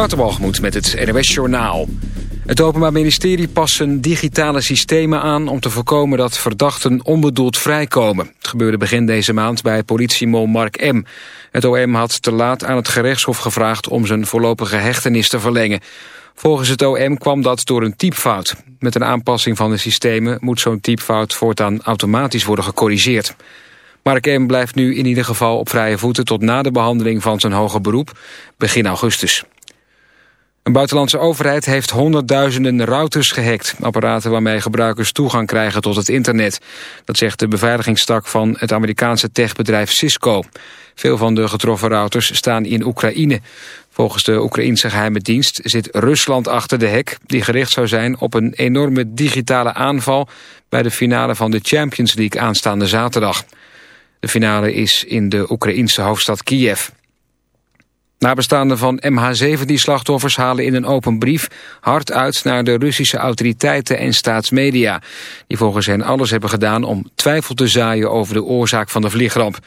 Waterwalgemoed met het NOS Journaal. Het Openbaar Ministerie past digitale systemen aan... om te voorkomen dat verdachten onbedoeld vrijkomen. Het gebeurde begin deze maand bij politiemol Mark M. Het OM had te laat aan het gerechtshof gevraagd... om zijn voorlopige hechtenis te verlengen. Volgens het OM kwam dat door een typfout. Met een aanpassing van de systemen... moet zo'n typfout voortaan automatisch worden gecorrigeerd. Mark M. blijft nu in ieder geval op vrije voeten... tot na de behandeling van zijn hoger beroep, begin augustus. Een buitenlandse overheid heeft honderdduizenden routers gehackt. Apparaten waarmee gebruikers toegang krijgen tot het internet. Dat zegt de beveiligingstak van het Amerikaanse techbedrijf Cisco. Veel van de getroffen routers staan in Oekraïne. Volgens de Oekraïnse geheime dienst zit Rusland achter de hek... die gericht zou zijn op een enorme digitale aanval... bij de finale van de Champions League aanstaande zaterdag. De finale is in de Oekraïnse hoofdstad Kiev. Nabestaanden van MH17-slachtoffers halen in een open brief hard uit naar de Russische autoriteiten en staatsmedia, die volgens hen alles hebben gedaan om twijfel te zaaien over de oorzaak van de vliegramp.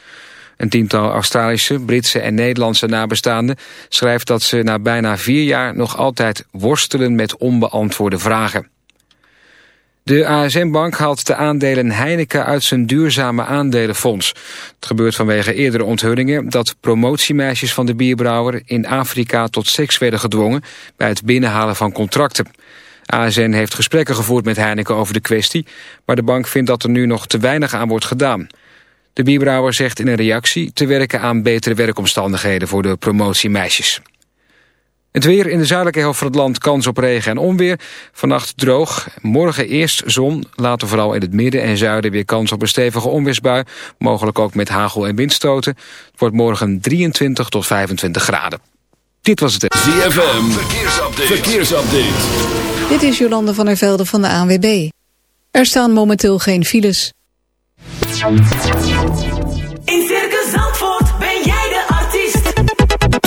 Een tiental Australische, Britse en Nederlandse nabestaanden schrijft dat ze na bijna vier jaar nog altijd worstelen met onbeantwoorde vragen. De ASM-bank haalt de aandelen Heineken uit zijn duurzame aandelenfonds. Het gebeurt vanwege eerdere onthullingen dat promotiemeisjes van de bierbrouwer in Afrika tot seks werden gedwongen bij het binnenhalen van contracten. ASN heeft gesprekken gevoerd met Heineken over de kwestie, maar de bank vindt dat er nu nog te weinig aan wordt gedaan. De bierbrouwer zegt in een reactie te werken aan betere werkomstandigheden voor de promotiemeisjes. Het weer in de zuidelijke helft van het land kans op regen en onweer. Vannacht droog, morgen eerst zon, later vooral in het midden en zuiden weer kans op een stevige onweersbui. Mogelijk ook met hagel en windstoten. Het wordt morgen 23 tot 25 graden. Dit was het. ZFM, verkeersupdate. verkeersupdate. Dit is Jolande van der Velde van de ANWB. Er staan momenteel geen files.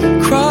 Cry.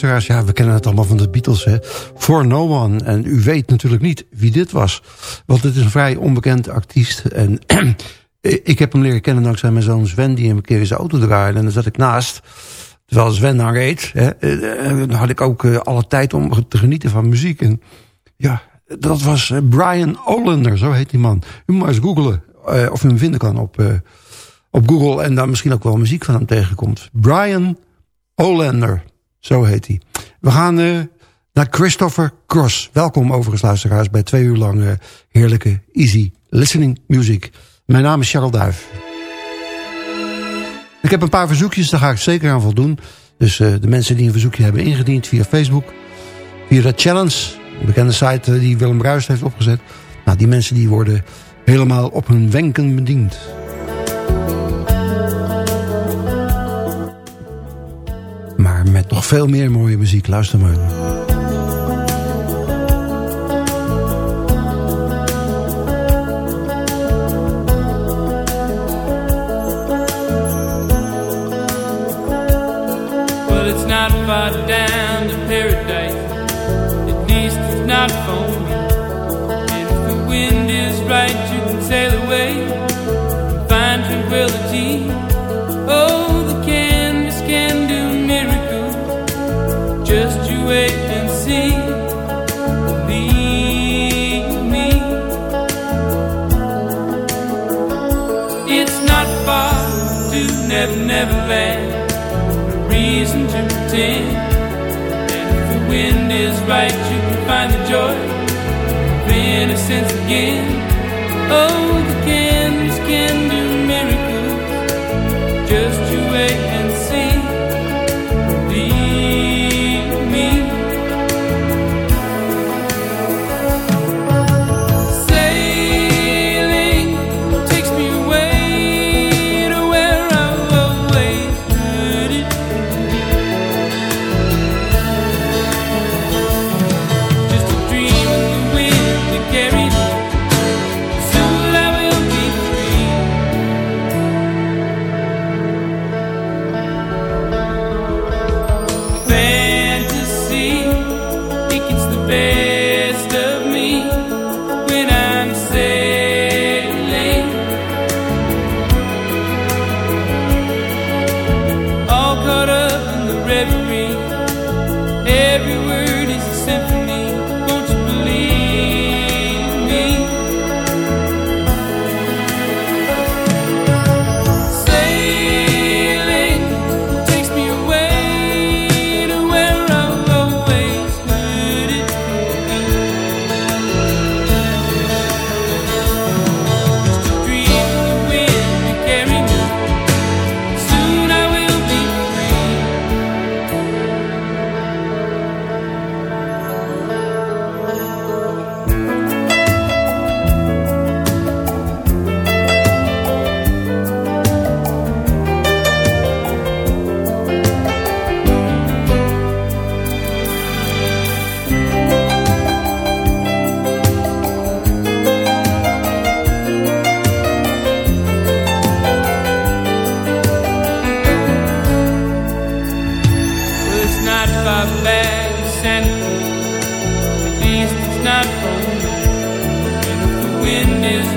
Ja, we kennen het allemaal van de Beatles. Hè? For No One. En u weet natuurlijk niet wie dit was. Want het is een vrij onbekend artiest. En ik heb hem leren kennen dankzij mijn zoon Sven... die hem een keer in zijn auto draaide. En daar zat ik naast. Terwijl Sven daar reed. Hè? eh, Dan had ik ook eh, alle tijd om te genieten van muziek. En ja, dat was eh, Brian Olander. Zo heet die man. U moet eens googlen. of u hem vinden kan op, op Google. En dan misschien ook wel muziek van hem tegenkomt. Brian Olander, zo heet hij. We gaan eh, naar Christopher Cross. Welkom overigens luisteraars bij twee uur lang eh, heerlijke easy listening music. Mijn naam is Charles Duif. Ik heb een paar verzoekjes, daar ga ik zeker aan voldoen. Dus eh, de mensen die een verzoekje hebben ingediend via Facebook... via de Challenge, een bekende site die Willem Bruist heeft opgezet... nou, die mensen die worden helemaal op hun wenken bediend. Nog veel meer mooie muziek. Luister maar. Pretend. And if the wind is right, you can find the joy of innocence again. Oh,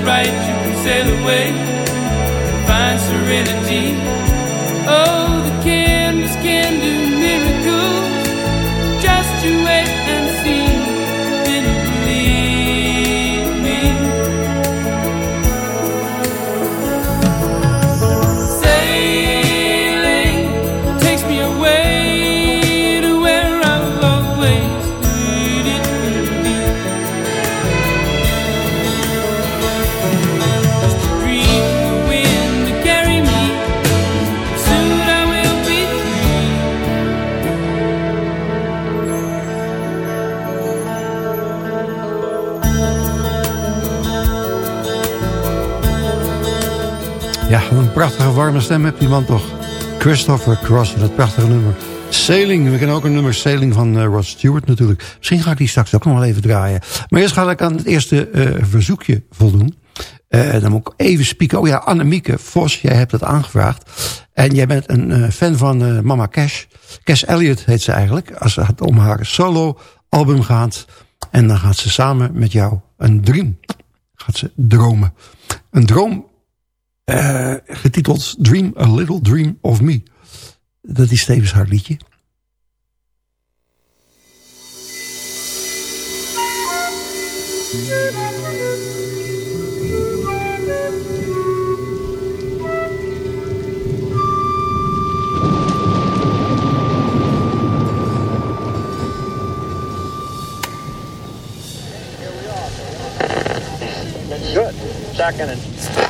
right, you can sail away and find serenity. Oh, prachtige warme stem heeft die man toch. Christopher Cross, dat prachtige nummer. Sailing, we kennen ook een nummer Sailing van eh, Rod Stewart natuurlijk. Misschien ga ik die straks ook nog wel even draaien. Maar eerst ga ik aan het eerste eh, verzoekje voldoen. Eh, dan moet ik even spieken. Oh ja, Annemieke Vos, jij hebt dat aangevraagd. En jij bent een fan van Mama Cash. Cash Elliot heet ze eigenlijk. Als het om haar solo album gaat. En dan gaat ze samen met jou een dream. Gaat ze dromen. Een droom eh, getiteld Dream a Little Dream of Me. Dat is tevens haar liedje. Good. Second and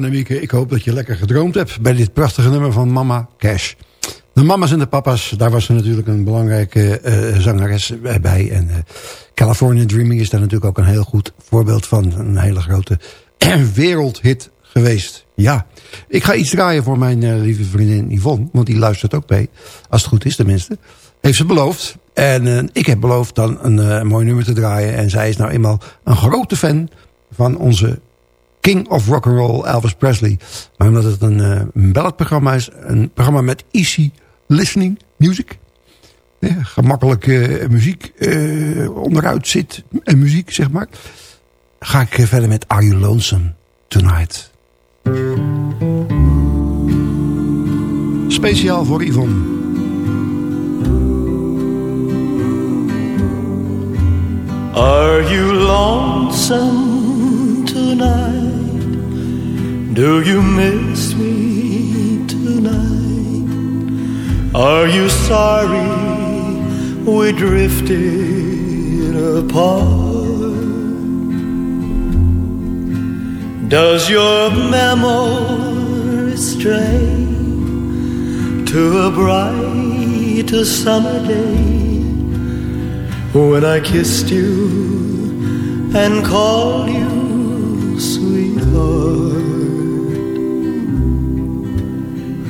Annemieke, ik hoop dat je lekker gedroomd hebt... bij dit prachtige nummer van Mama Cash. De mama's en de papa's, daar was ze natuurlijk een belangrijke eh, zangeres bij. En eh, California Dreaming is daar natuurlijk ook een heel goed voorbeeld van. Een hele grote wereldhit geweest. Ja, ik ga iets draaien voor mijn eh, lieve vriendin Yvonne. Want die luistert ook mee. Als het goed is tenminste. Heeft ze beloofd. En ik heb beloofd dan een mooi nummer te draaien. En zij is nou eenmaal een grote fan van onze King of Rock'n'Roll Elvis Presley. Maar omdat het een, uh, een balladprogramma is. Een programma met easy listening music. Ja, gemakkelijk muziek onderuit zit. En muziek zeg maar. Ga ik verder met Are You Lonesome Tonight. Speciaal voor Yvonne. Are you lonesome tonight? Do you miss me tonight? Are you sorry we drifted apart? Does your memory stray to a bright summer day? when I kissed you and called you sweetheart.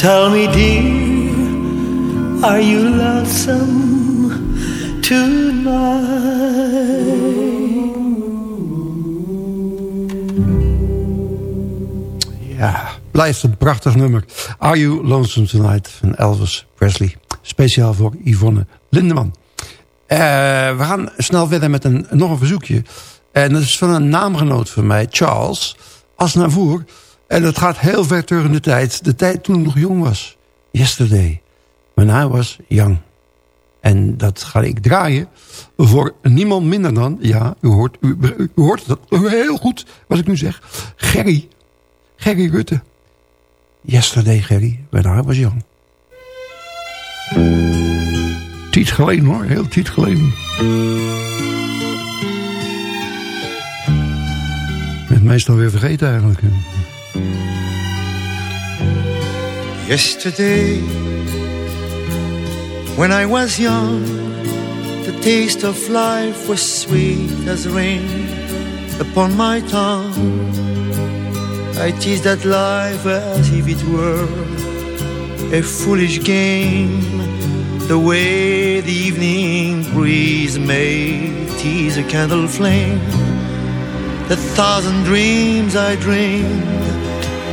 Tell me, dear, are you lonesome tonight? Ja, blijft een prachtig nummer. Are You Lonesome Tonight van Elvis Presley. Speciaal voor Yvonne Lindeman. Uh, we gaan snel verder met een, nog een verzoekje. En dat is van een naamgenoot van mij, Charles Asnavour. En dat gaat heel ver terug in de tijd. De tijd toen ik nog jong was. Yesterday. When I was young. En dat ga ik draaien voor niemand minder dan... Ja, u hoort, u, hoort het heel goed wat ik nu zeg. Gerry. Gerry Rutte. Yesterday, Gerry. When I was young tijd geleden hoor, heel tijd geleden. Ik ben het meestal weer vergeten eigenlijk. Yesterday, when I was young, the taste of life was sweet as rain upon my tongue. I teased that life as if it were a foolish game the way the evening breeze may tease a candle flame. The thousand dreams I dreamed,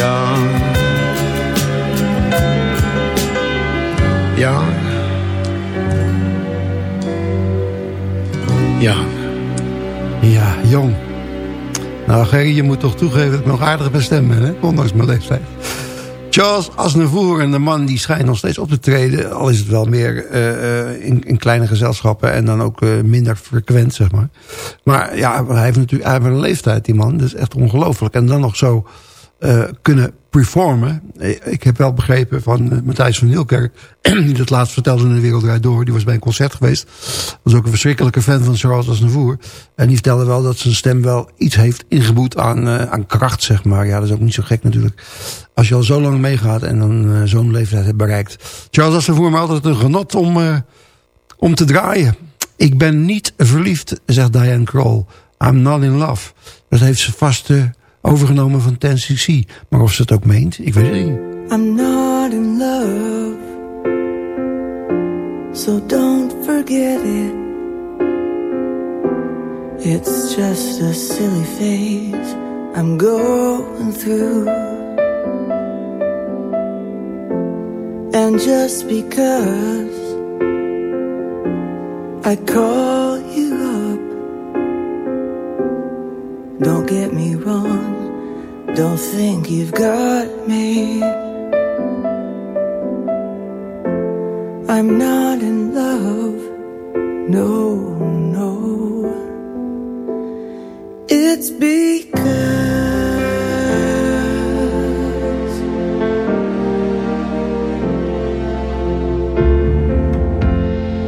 young, young, young. Ja, jong. Nou, Gerry, je moet toch toegeven dat ik nog aardig ben, hè? ondanks mijn leeftijd. Charles Aznavour en de man die schijnt nog steeds op te treden... al is het wel meer uh, in, in, kleine gezelschappen en dan ook uh, minder frequent, zeg maar. Maar ja, hij heeft natuurlijk hij een leeftijd, die man. Dat is echt ongelooflijk. En dan nog zo uh, kunnen performen. Ik heb wel begrepen van uh, Matthijs van Nieuwkerk... die dat laatst vertelde in de Wereld Door. Die was bij een concert geweest. Was ook een verschrikkelijke fan van Charles Aznavour. En die vertelde wel dat zijn stem wel iets heeft ingeboet aan, aan kracht, zeg maar. Ja, dat is ook niet zo gek natuurlijk. Als je al zo lang meegaat en dan zo'n leeftijd hebt bereikt. Charles Aznavour, maar altijd een genot om, om te draaien. Ik ben niet verliefd, zegt Diane Kroll. I'm not in love. Dat heeft ze vast overgenomen van 10cc. Maar of ze het ook meent, ik weet het niet. I'm not in love So don't forget it It's just a silly phase I'm going through And just because I call Don't get me wrong Don't think you've got me. I'm not in love No, no. It's because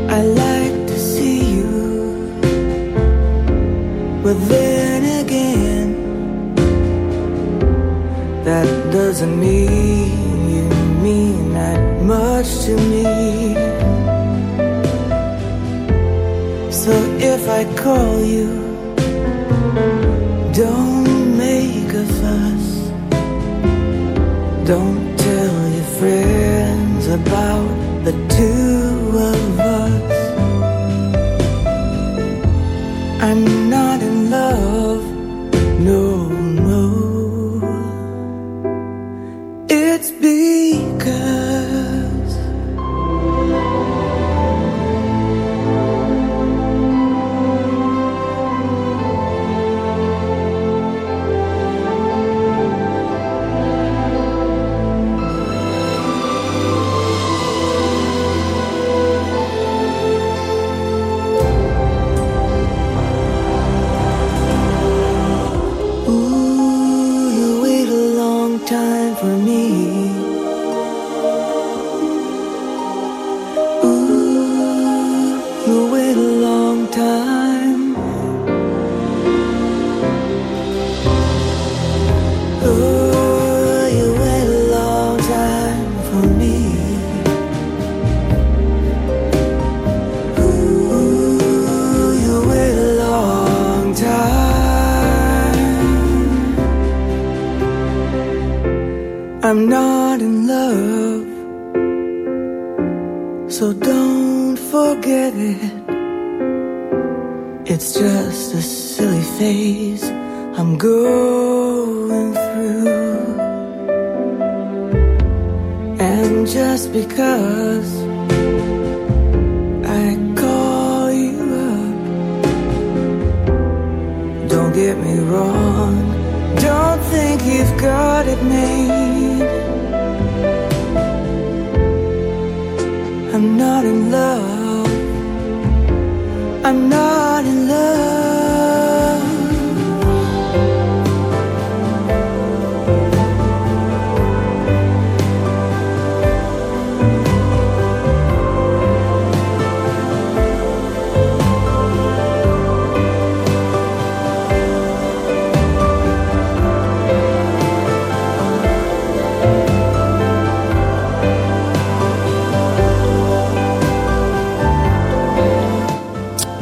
I like to see you But That doesn't mean you mean that much to me. So if I call you Don't make a fuss. Don't tell your friends about the two of us. I'm not in love,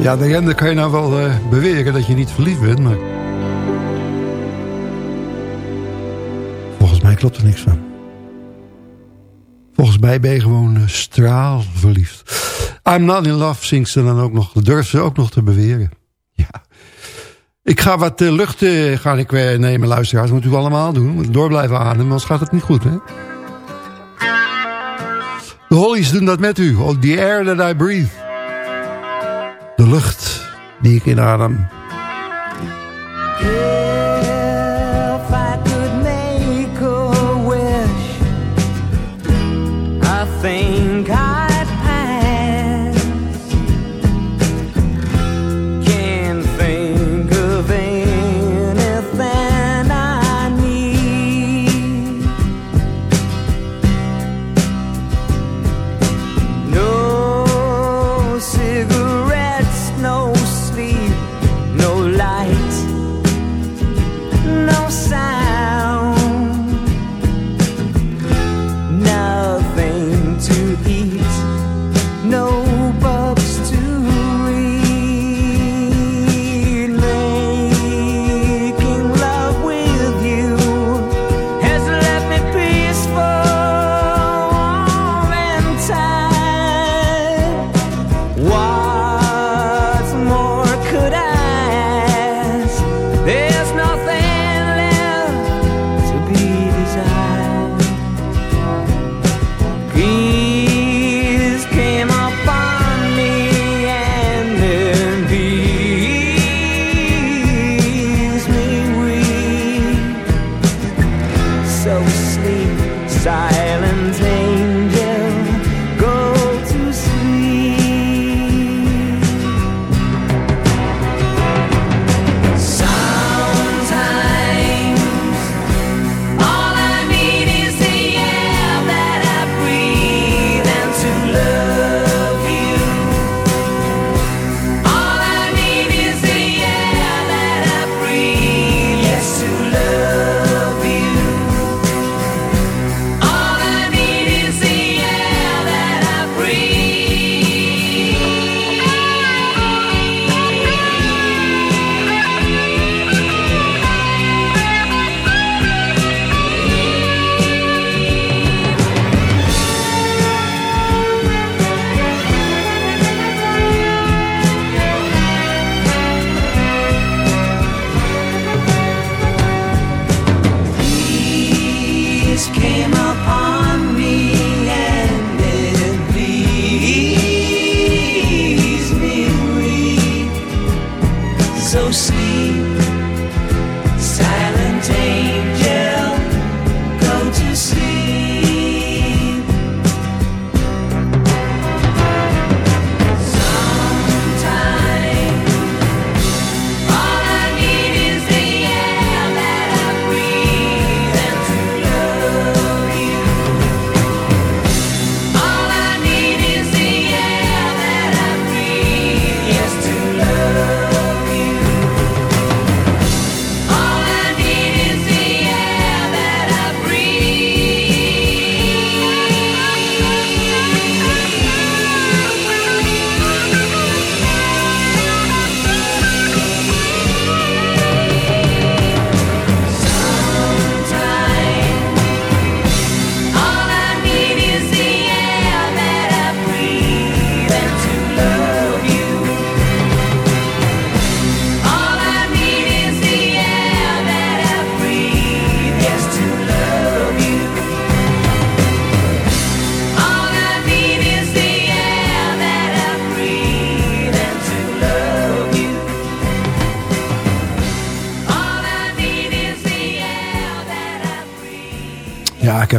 Ja, de rende kan je nou wel eh, beweren dat je niet verliefd bent, maar... Volgens mij klopt er niks van. Volgens mij ben je gewoon uh, straalverliefd. I'm not in love, zingt ze dan ook nog. Dat durft ze ook nog te beweren. Ja. Ik ga wat uh, lucht ga ik, nemen, luisteraars. Dat moeten we allemaal doen. Door blijven ademen, anders gaat het niet goed, hè? De Hollies doen dat met u. Oh, the air that I breathe. De lucht die ik inadem.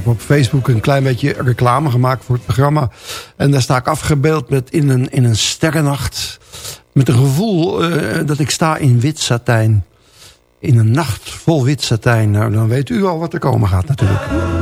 Heb op Facebook een klein beetje reclame gemaakt voor het programma. En daar sta ik afgebeeld met in een, in een sterrennacht. Met een gevoel eh, dat ik sta in wit satijn. In een nacht vol wit satijn. Nou, dan weet u al wat er komen gaat natuurlijk.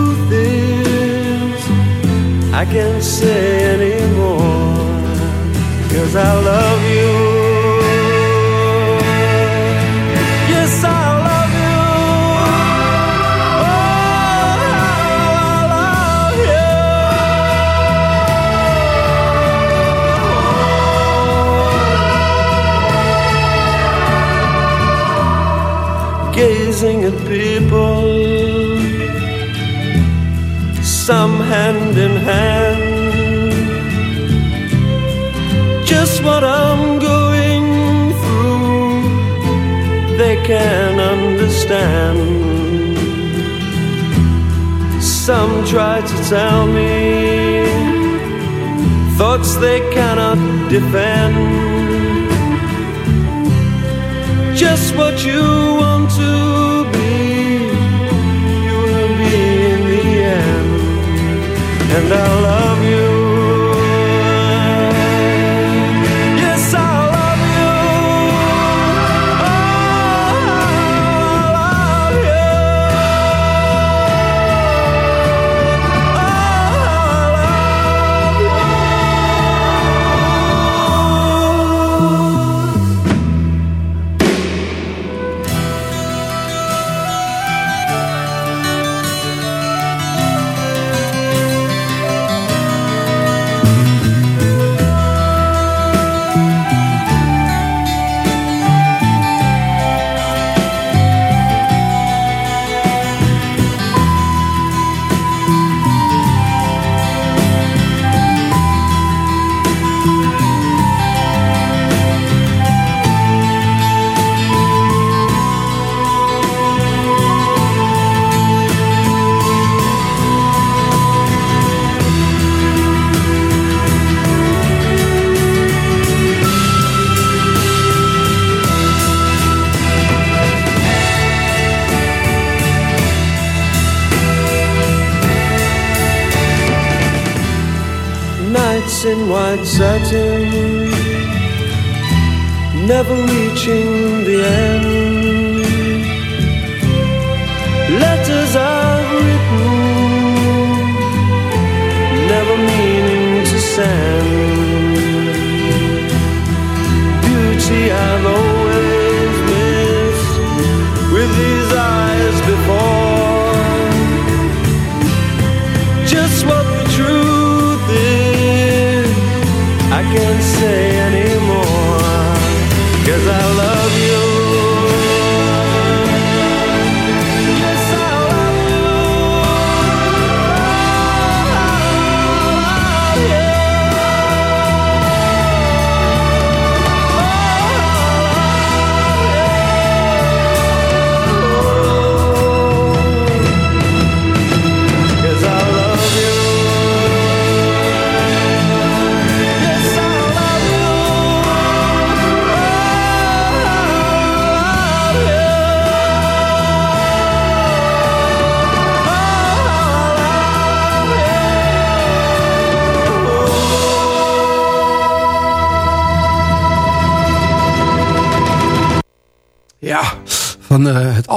I can't say anymore Cause I love you. Yes, I love you. Oh, I love you Gazing at people some hand hand. Just what I'm going through, they can understand. Some try to tell me thoughts they cannot defend. Just what you want to and I love you.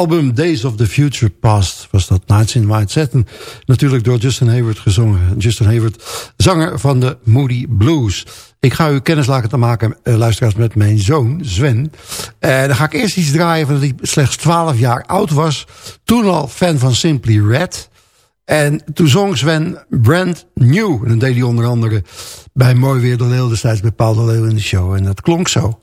Album Days of the Future Past was dat Nights in White Satin. Natuurlijk door Justin Hayward gezongen. Justin Hayward, zanger van de Moody Blues. Ik ga u kennis laten te maken, uh, luisteraars, met mijn zoon Sven. Uh, dan ga ik eerst iets draaien van dat hij slechts 12 jaar oud was. Toen al fan van Simply Red. En toen zong Sven Brand New. En dan deed hij onder andere bij Mooi Weer de Leeuw destijds bij Paul Leeuw in de show. En dat klonk zo.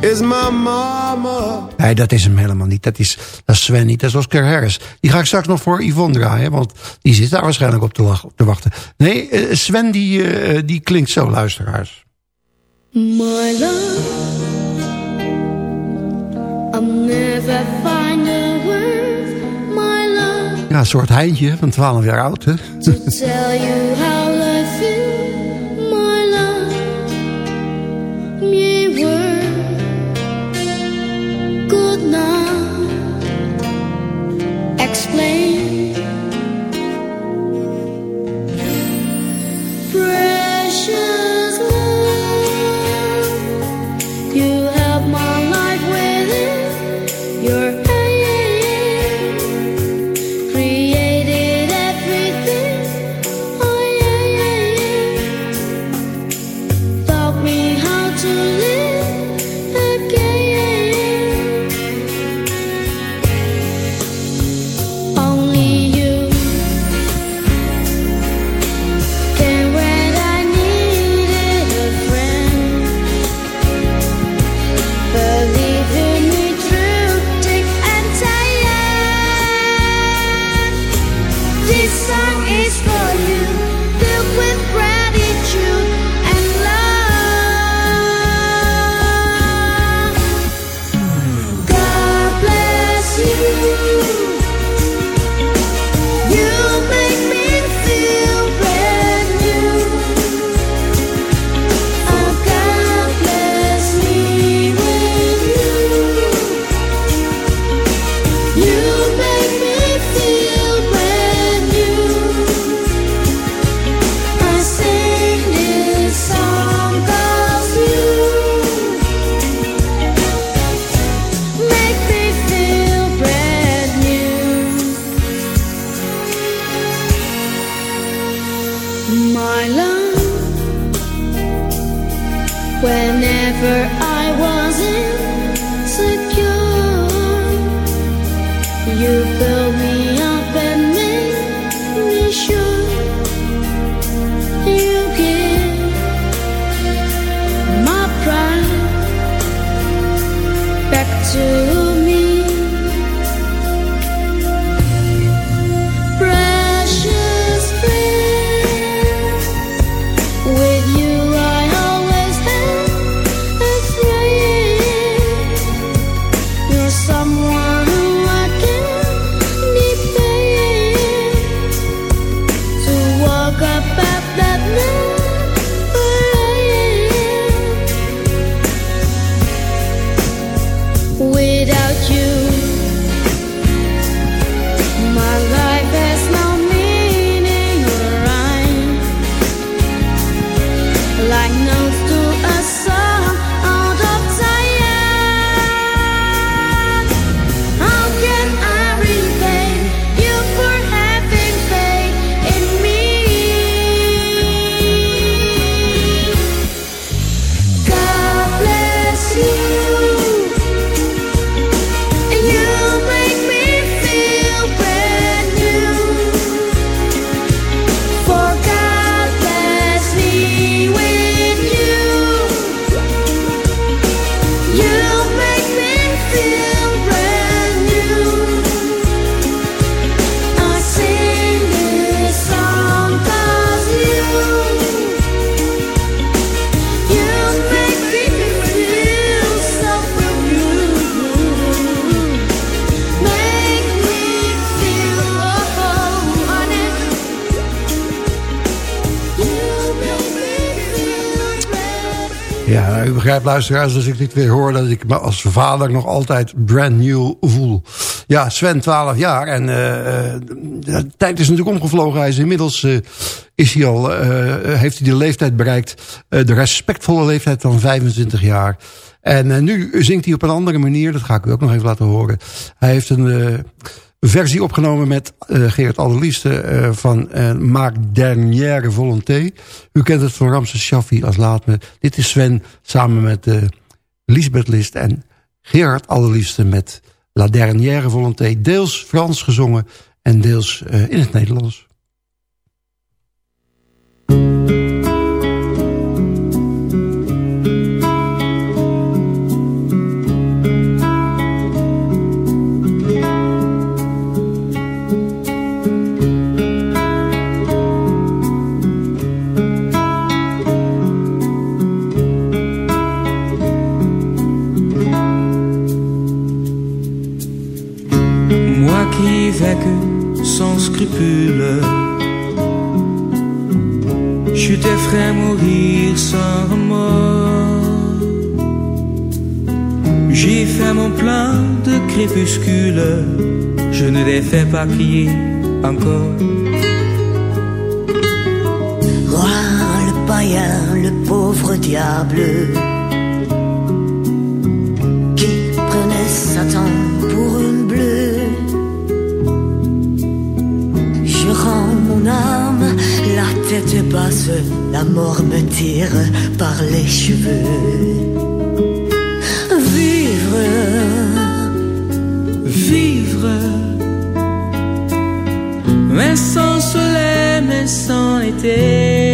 Is my mama. Nee, dat is hem helemaal niet. Dat is, dat is Sven niet. Dat is Oscar Harris. Die ga ik straks nog voor Yvonne draaien. Want die zit daar waarschijnlijk op te, op te wachten. Nee, uh, Sven die, uh, die klinkt zo, luisteraars. My love. I'll never find a word. My love. Ja, een soort heintje van 12 jaar oud, hè? To tell you how Good not explain. Luisteraars, als ik dit weer hoor... dat ik me als vader nog altijd brand new voel. Ja, Sven, 12 jaar. En eh, eh, de tijd is natuurlijk omgevlogen. Hij is inmiddels eh, is hij al, heeft hij de leeftijd bereikt. de respectvolle leeftijd van 25 jaar. En nu zingt hij op een andere manier. Dat ga ik u ook nog even laten horen. Hij heeft een versie opgenomen met uh, Geert Allerliefste van Maak Dernière Volonté. U kent het van Ramses Shaffi als Laat Me. Dit is Sven samen met Lisbeth List en Gerard Allerliefste met La Dernière Volonté. Deels Frans gezongen en deels in het Nederlands. Scrupule. Je te ferai mourir sans remords. J'ai fait mon plein de crépuscule, je ne les fais pas crier encore. Roi, le païen, le pauvre diable, tête basse, la mort me tire par les cheveux. Vivre, vivre, mais sans soleil, mais sans été.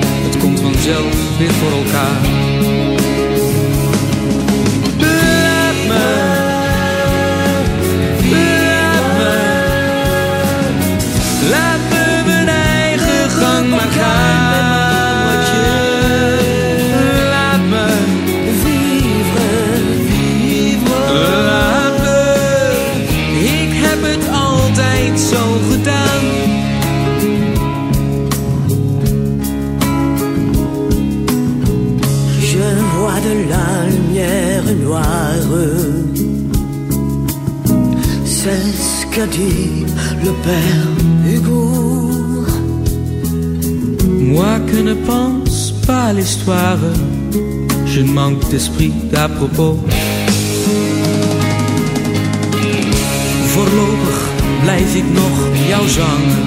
gel bir sorul kar je manque d'esprit d'à propos. Voorlopig blijf ik nog jou zangen.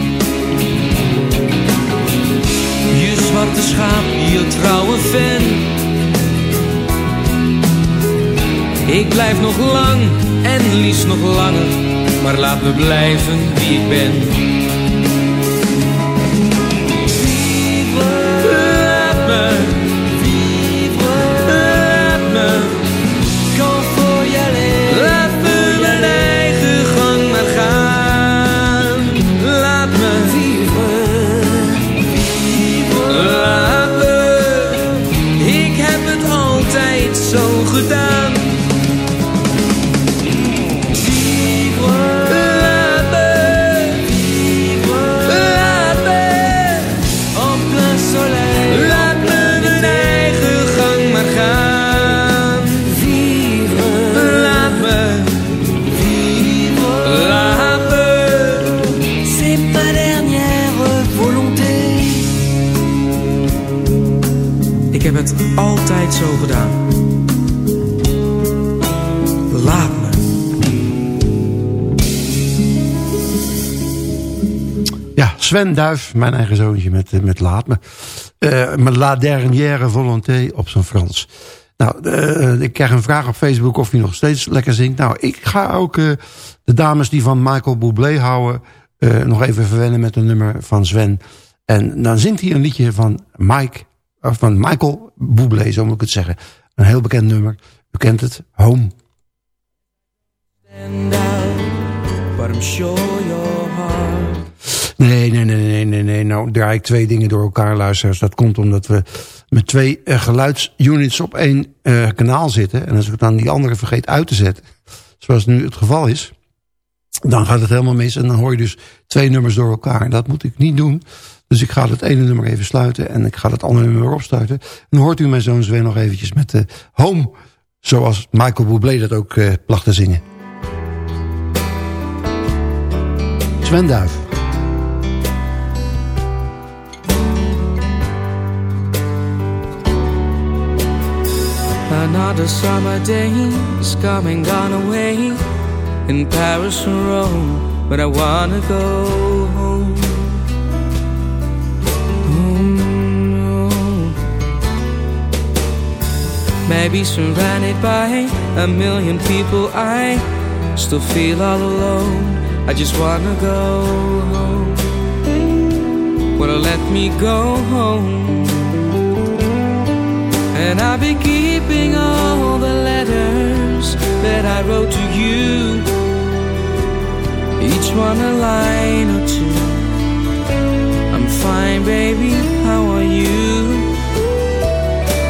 Je zwarte schaap, je trouwe fan. Ik blijf nog lang en liefst nog langer, maar laat me blijven wie ik ben. Heb het altijd zo gedaan. Laat me. Ja, Sven Duif, mijn eigen zoontje met, eh, met Laat Me. Eh, met La Dernière Volonté op zijn Frans. Nou, eh, ik krijg een vraag op Facebook of hij nog steeds lekker zingt. Nou, ik ga ook de dames die van Michael Bublé houden... nog even verwennen met een nummer van Sven. En dan zingt hij een liedje van, Mike, van Michael Bublé, zo moet ik het zeggen. Een heel bekend nummer. U kent het, Home. Nee, nee, nee, nee, nee, nee. Nou draai ik twee dingen door elkaar, luisteraars. Dat komt omdat we met twee uh, geluidsunits op één uh, kanaal zitten. En als ik dan die andere vergeet uit te zetten, zoals nu het geval is... dan gaat het helemaal mis en dan hoor je dus twee nummers door elkaar. Dat moet ik niet doen. Dus ik ga het ene nummer even sluiten en ik ga het andere nummer opstarten. En dan hoort u mijn zoon Sven nog eventjes met de Home... zoals Michael Bublé dat ook uh, placht te zingen. Sven Duif. Another summer day is coming, gone away in Paris or Rome, but I wanna go Maybe surrounded by a million people, I still feel all alone. I just wanna go home. Well, let me go home. And I'll be keeping all the letters that I wrote to you. Each one a line or two. I'm fine, baby, how are you?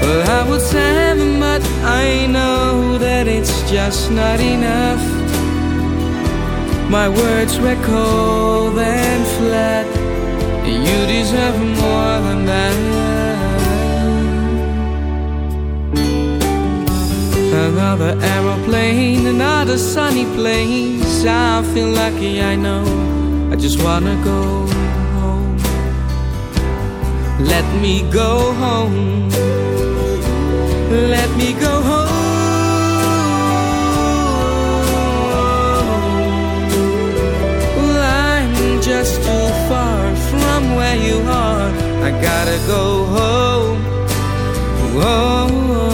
Well, I would them, but I know that it's just not enough. My words were cold and flat. You deserve more than that. Another aeroplane, another sunny place. I feel lucky, I know. I just wanna go home. Let me go home. Let me go home. I'm just too far from where you are. I gotta go home. Whoa.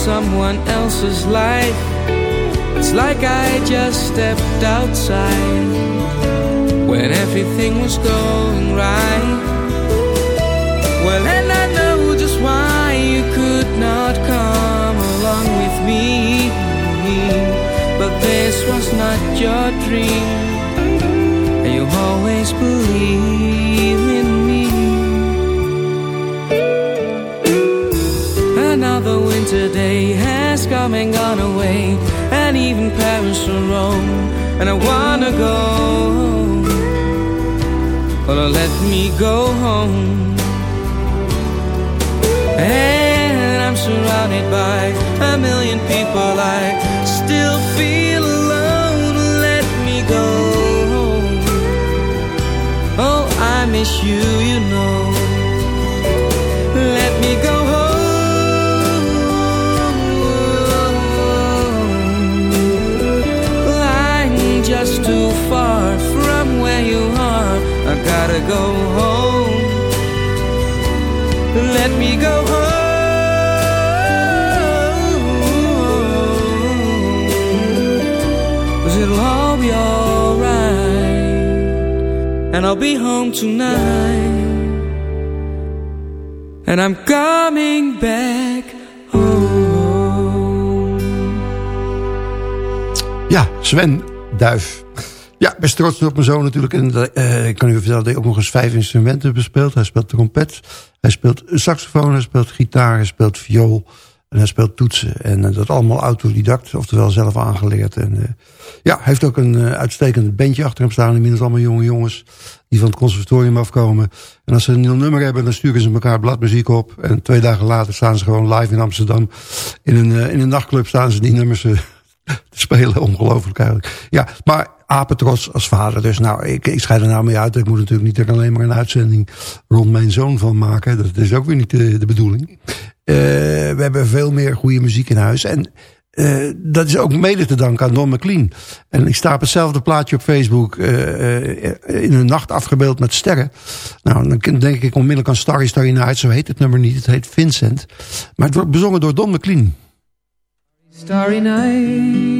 Someone else's life. It's like I just stepped outside when everything was going right. Well, and I know just why you could not come along with me. But this was not your dream, and you always believe Another winter day has come and gone away, and even Paris or Rome, and I wanna go home. Well, let me go home. And I'm surrounded by a million people, I still feel alone. Let me go home. Oh, I miss you, you know. Let me go And I'll be home tonight. And I'm coming back home. Ja, Sven Duif. Best trots op mijn zoon natuurlijk. En uh, ik kan u vertellen dat hij ook nog eens vijf instrumenten bespeelt. Hij speelt trompet, hij speelt saxofoon, hij speelt gitaar, hij speelt viool. En hij speelt toetsen. En uh, dat allemaal autodidact, oftewel zelf aangeleerd. En uh, ja, hij heeft ook een uitstekend bandje achter hem staan. Inmiddels allemaal jonge jongens die van het conservatorium afkomen. En als ze een nieuw nummer hebben, dan sturen ze elkaar bladmuziek op. En twee dagen later staan ze gewoon live in Amsterdam. In een, in een nachtclub staan ze die nummers te spelen. Ongelooflijk eigenlijk. Ja, maar apetrots als vader. Dus nou, ik, ik scheid er nou mee uit. Ik moet natuurlijk niet er alleen maar een uitzending rond mijn zoon van maken. Dat is ook weer niet de, bedoeling. Uh, we hebben veel meer goede muziek in huis. En eh, dat is ook mede te danken aan Don McLean. En ik sta op hetzelfde plaatje op Facebook eh, eh, in een nacht afgebeeld met sterren. Nou, dan denk ik onmiddellijk aan Starry Starry Night. Zo heet het nummer niet, het heet Vincent. Maar het wordt bezongen door Don McLean. Starry night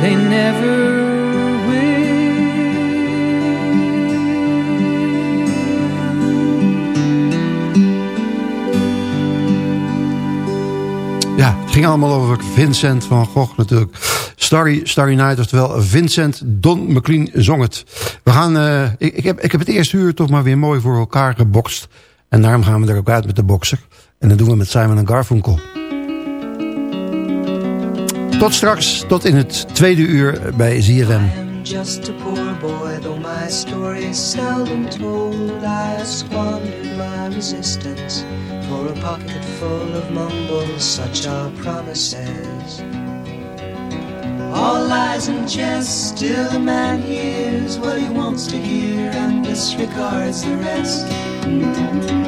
they never Ja, het ging allemaal over Vincent van Gogh natuurlijk. Starry, Starry Night, oftewel Vincent Don McLean zong het. We gaan, uh, ik, ik, heb, ik heb het eerste uur toch maar weer mooi voor elkaar gebokst. En daarom gaan we er ook uit met de bokser. En dat doen we met Simon en Garfunkel. Tot straks, tot in het tweede uur bij ZFM. just a poor boy, though my story is seldom told. I squandered my resistance for a pocket full of mumbles, such are promises. All lies and jest, still a man hears what he wants to hear and disregards the rest.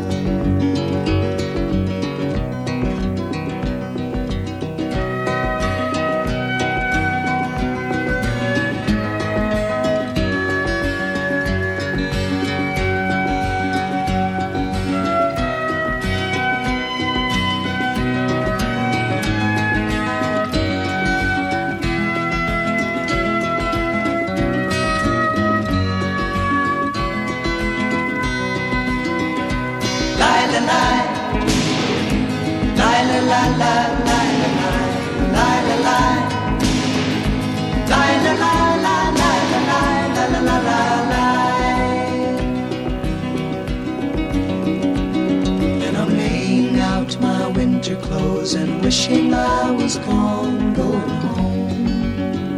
Wishing I was gone, going home.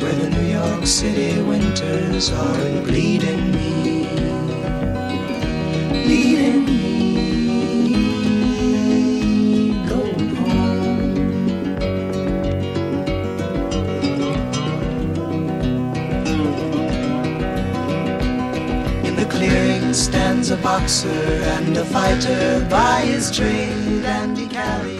Where the New York City winters aren't bleeding me leading me going home. In the clearing stands a boxer and a fighter by his trade, and he carries